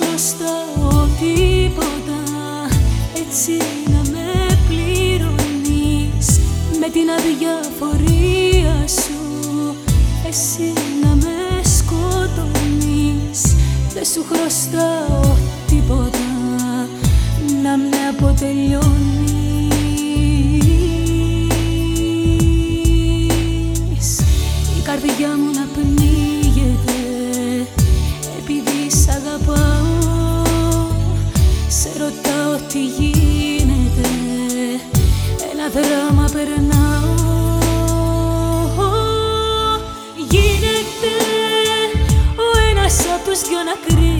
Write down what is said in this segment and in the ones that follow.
χρωστάω τίποτα Έτσι να με πληρώνεις. Με την αδιαφορία σου Εσύ να με σκοτώνεις. Δεν σου χρωστάω τίποτα Να με αποτελειώνεις. Η καρδιά μου ρωτάω τι γίνεται. Ένα δράμα περνάω. Γίνεται ο ένας απ' τους δυο να κρύβεται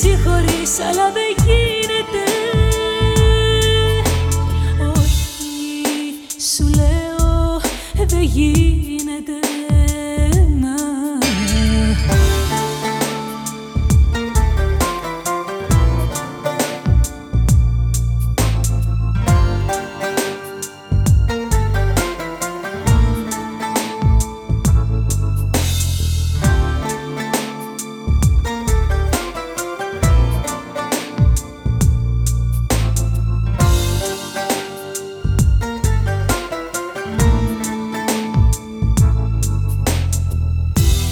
συγχωρείς αλλά δεν γίνεται. Όχι σου λέω δεν γίνεται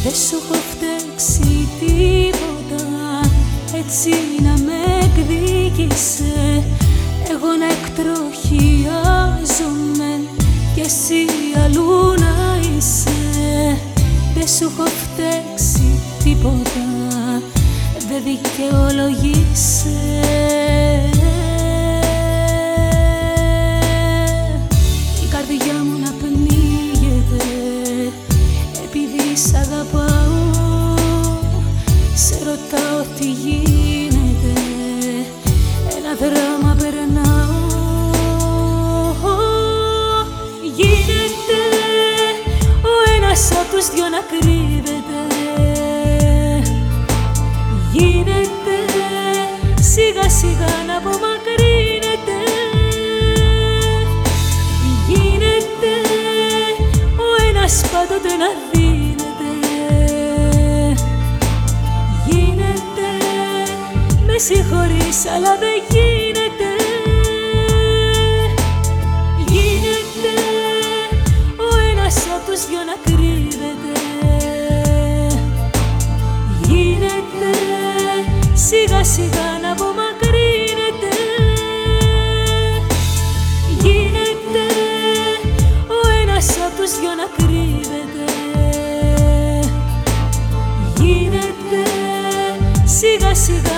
Δεν σου έχω φταίξει τίποτα έτσι να με εκδίκησε. Εγώ να εκτροχιάζομαι και εσύ αλλού να είσαι. Δεν σου έχω φταίξει τίποτα δεν δικαιολογείσαι ρωτάω τι γίνεται Ένα δράμα περνάω. Γίνεται ο ένας απ' τους δυο να κρύβεται. Γίνεται σιγά σιγά να απομακρύνεται. Γίνεται ο ένας πάντοτε να δίνεται με συγχωρείς αλλά δεν γίνεται. Γίνεται ο ένας απ' τους δυο να κρύβεται. Γίνεται σιγά σιγά να απομακρύνεται. Γίνεται ο ένας απ' τους δυο να κρύβεται. Γίνεται σιγά σιγά